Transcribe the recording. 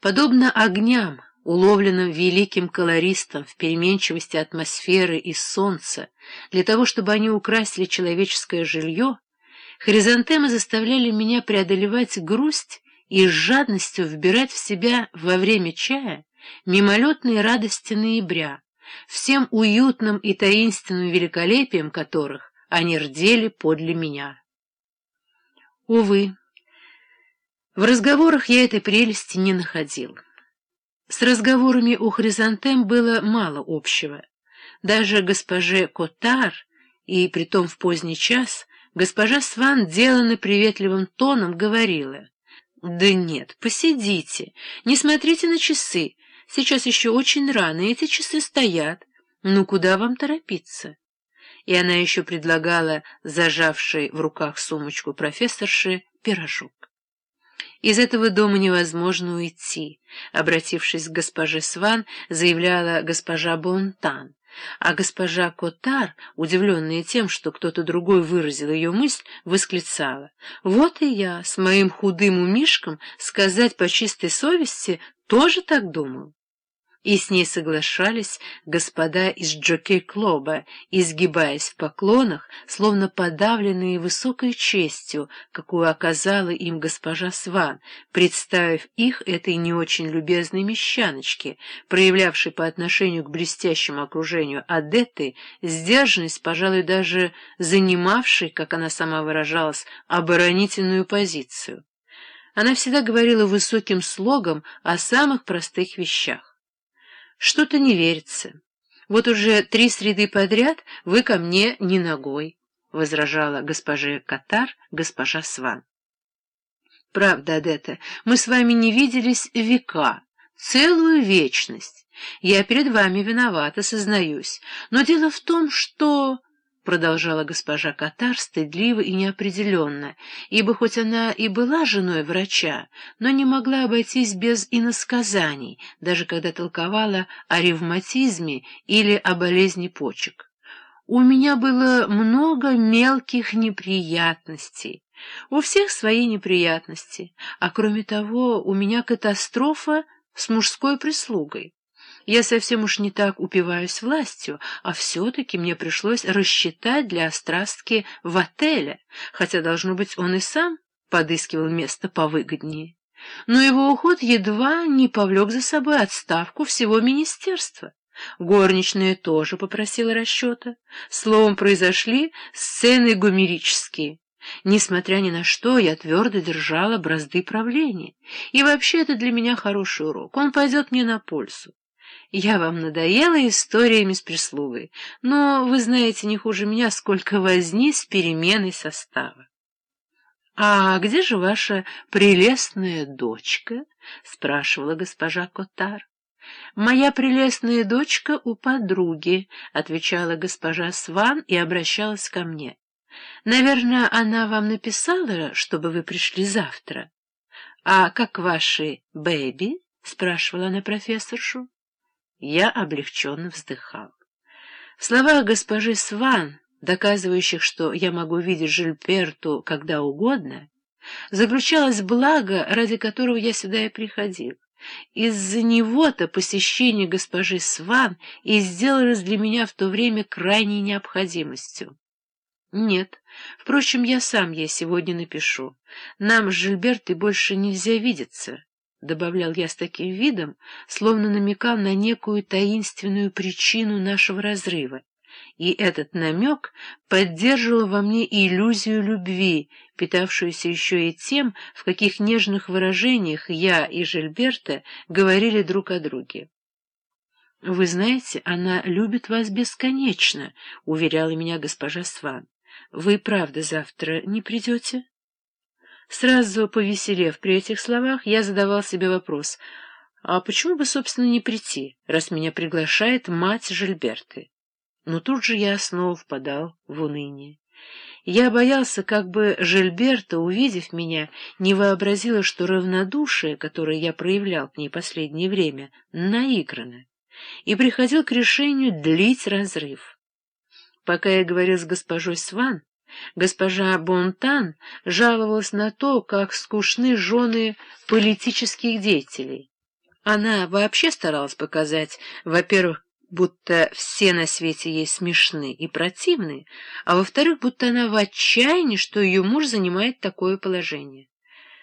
Подобно огням, уловленным великим колористом в переменчивости атмосферы и солнца, для того, чтобы они украсили человеческое жилье, хризантемы заставляли меня преодолевать грусть и с жадностью вбирать в себя во время чая мимолетные радости ноября, всем уютным и таинственным великолепием которых они рдели подле меня. Увы, в разговорах я этой прелести не находил. С разговорами у Хризантем было мало общего. Даже госпоже Котар, и притом в поздний час, госпожа Сван деланно приветливым тоном говорила. «Да нет, посидите, не смотрите на часы, сейчас еще очень рано, эти часы стоят. Ну, куда вам торопиться?» И она еще предлагала зажавшей в руках сумочку профессорши пирожок. Из этого дома невозможно уйти, обратившись к госпоже Сван, заявляла госпожа Бонтан. А госпожа Котар, удивленная тем, что кто-то другой выразил ее мысль, восклицала. «Вот и я, с моим худым умишком, сказать по чистой совести, тоже так думал». И с ней соглашались господа из Джокей-клуба, изгибаясь в поклонах, словно подавленные высокой честью, какую оказала им госпожа Сван, представив их этой не очень любезной мещаночке, проявлявшей по отношению к блестящему окружению адетты сдержанность, пожалуй, даже занимавшей, как она сама выражалась, оборонительную позицию. Она всегда говорила высоким слогом о самых простых вещах. Что-то не верится. Вот уже три среды подряд вы ко мне не ногой, — возражала госпоже Катар госпожа Сван. Правда, Адетта, мы с вами не виделись века, целую вечность. Я перед вами виновата, сознаюсь. Но дело в том, что продолжала госпожа Катар стыдливо и неопределенно, ибо хоть она и была женой врача, но не могла обойтись без иносказаний, даже когда толковала о ревматизме или о болезни почек. У меня было много мелких неприятностей. У всех свои неприятности, а кроме того, у меня катастрофа с мужской прислугой. Я совсем уж не так упиваюсь властью, а все-таки мне пришлось рассчитать для острастки в отеле, хотя, должно быть, он и сам подыскивал место повыгоднее. Но его уход едва не повлек за собой отставку всего министерства. Горничная тоже попросила расчета. Словом, произошли сцены гумерические. Несмотря ни на что, я твердо держала бразды правления. И вообще это для меня хороший урок. Он пойдет мне на пользу. Я вам надоела историями с прислугой, но вы знаете не хуже меня, сколько возни с переменой состава. — А где же ваша прелестная дочка? — спрашивала госпожа Котар. — Моя прелестная дочка у подруги, — отвечала госпожа Сван и обращалась ко мне. — Наверное, она вам написала, чтобы вы пришли завтра. — А как ваши бэби? — спрашивала она профессоршу. Я облегченно вздыхал. В словах госпожи Сван, доказывающих, что я могу видеть Жильперту когда угодно, заключалось благо, ради которого я сюда и приходил. Из-за него-то посещение госпожи Сван и сделалось для меня в то время крайней необходимостью. Нет, впрочем, я сам ей сегодня напишу. Нам с Жильбертой больше нельзя видеться. — добавлял я с таким видом, словно намекал на некую таинственную причину нашего разрыва. И этот намек поддерживал во мне иллюзию любви, питавшуюся еще и тем, в каких нежных выражениях я и Жильберта говорили друг о друге. — Вы знаете, она любит вас бесконечно, — уверяла меня госпожа Сван. — Вы, правда, завтра не придете? Сразу повеселев при этих словах, я задавал себе вопрос, а почему бы, собственно, не прийти, раз меня приглашает мать Жильберты? Но тут же я снова впадал в уныние. Я боялся, как бы Жильберта, увидев меня, не вообразила, что равнодушие, которое я проявлял к ней последнее время, наиграно, и приходил к решению длить разрыв. Пока я говорил с госпожой Сван, Госпожа Бонтан жаловалась на то, как скучны жены политических деятелей. Она вообще старалась показать, во-первых, будто все на свете ей смешны и противны, а во-вторых, будто она в отчаянии, что ее муж занимает такое положение.